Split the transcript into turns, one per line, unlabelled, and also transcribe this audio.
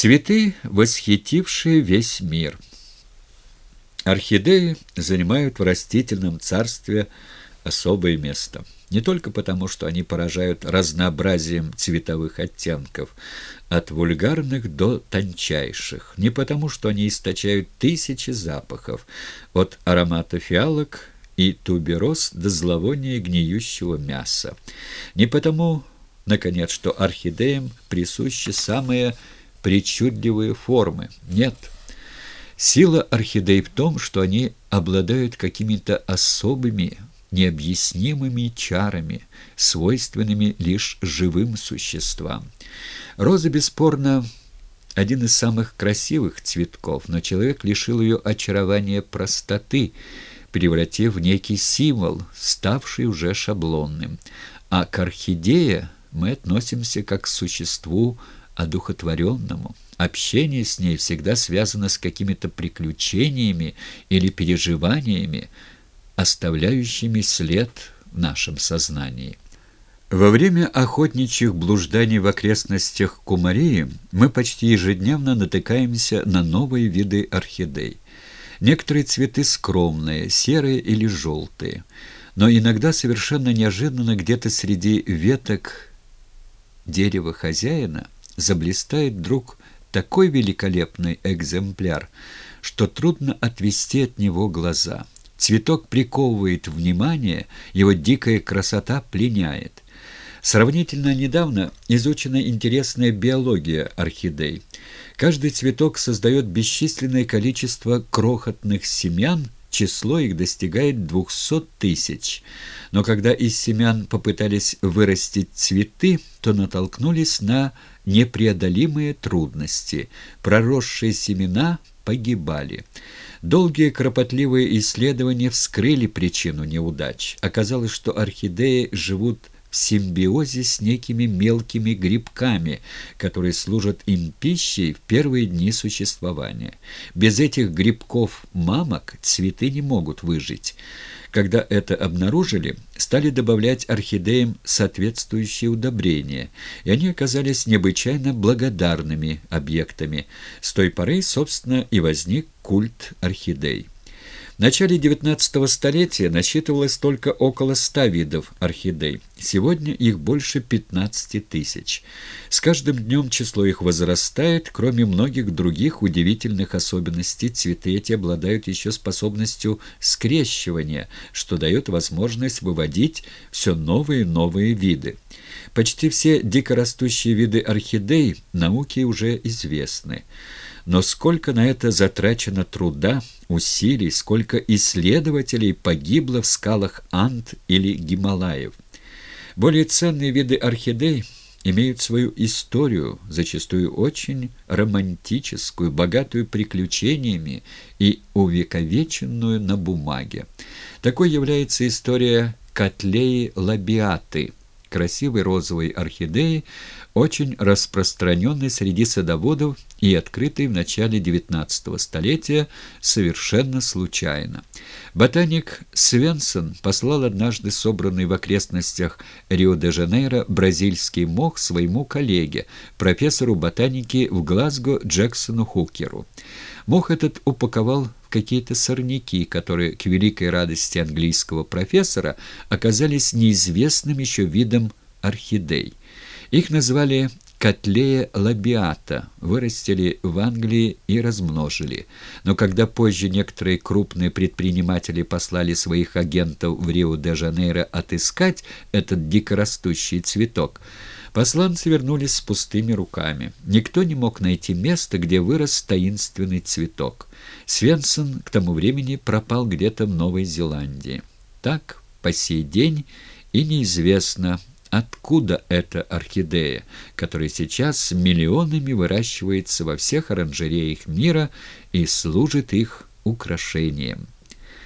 Цветы, восхитившие весь мир. Орхидеи занимают в растительном царстве особое место. Не только потому, что они поражают разнообразием цветовых оттенков, от вульгарных до тончайших, не потому, что они источают тысячи запахов, от аромата фиалок и тубероз до зловония гниющего мяса, не потому, наконец, что орхидеям присущи самые причудливые формы. Нет. Сила орхидей в том, что они обладают какими-то особыми, необъяснимыми чарами, свойственными лишь живым существам. Роза, бесспорно, один из самых красивых цветков, но человек лишил ее очарования простоты, превратив в некий символ, ставший уже шаблонным. А к орхидее мы относимся как к существу одухотворенному. Общение с ней всегда связано с какими-то приключениями или переживаниями, оставляющими след в нашем сознании. Во время охотничьих блужданий в окрестностях Кумарии мы почти ежедневно натыкаемся на новые виды орхидей. Некоторые цветы скромные, серые или желтые, но иногда совершенно неожиданно где-то среди веток дерева хозяина – заблистает вдруг такой великолепный экземпляр, что трудно отвести от него глаза. Цветок приковывает внимание, его дикая красота пленяет. Сравнительно недавно изучена интересная биология орхидей. Каждый цветок создает бесчисленное количество крохотных семян, число их достигает 200 тысяч. Но когда из семян попытались вырастить цветы, то натолкнулись на непреодолимые трудности. Проросшие семена погибали. Долгие кропотливые исследования вскрыли причину неудач. Оказалось, что орхидеи живут в симбиозе с некими мелкими грибками, которые служат им пищей в первые дни существования. Без этих грибков-мамок цветы не могут выжить. Когда это обнаружили, стали добавлять орхидеям соответствующие удобрения, и они оказались необычайно благодарными объектами. С той поры, собственно, и возник культ орхидей. В начале XIX столетия насчитывалось только около ста видов орхидей. Сегодня их больше 15 тысяч. С каждым днем число их возрастает. Кроме многих других удивительных особенностей, цветы эти обладают еще способностью скрещивания, что дает возможность выводить все новые и новые виды. Почти все дикорастущие виды орхидей науке уже известны. Но сколько на это затрачено труда, усилий, сколько исследователей погибло в скалах Анд или Гималаев. Более ценные виды орхидей имеют свою историю, зачастую очень романтическую, богатую приключениями и увековеченную на бумаге. Такой является история Котлеи Лабиаты – красивой розовой орхидеи, очень распространенной среди садоводов и открытой в начале XIX столетия совершенно случайно. Ботаник Свенсон послал однажды собранный в окрестностях Рио-де-Жанейро бразильский мох своему коллеге, профессору ботаники в Глазго Джексону Хукеру. Мох этот упаковал какие-то сорняки, которые, к великой радости английского профессора, оказались неизвестным еще видом орхидей. Их назвали Котлея лабиата, вырастили в Англии и размножили. Но когда позже некоторые крупные предприниматели послали своих агентов в Рио-де-Жанейро отыскать этот дикорастущий цветок, посланцы вернулись с пустыми руками. Никто не мог найти место, где вырос таинственный цветок. Свенсон к тому времени пропал где-то в Новой Зеландии. Так по сей день и неизвестно, Откуда эта орхидея, которая сейчас миллионами выращивается во всех оранжереях мира и служит их украшением?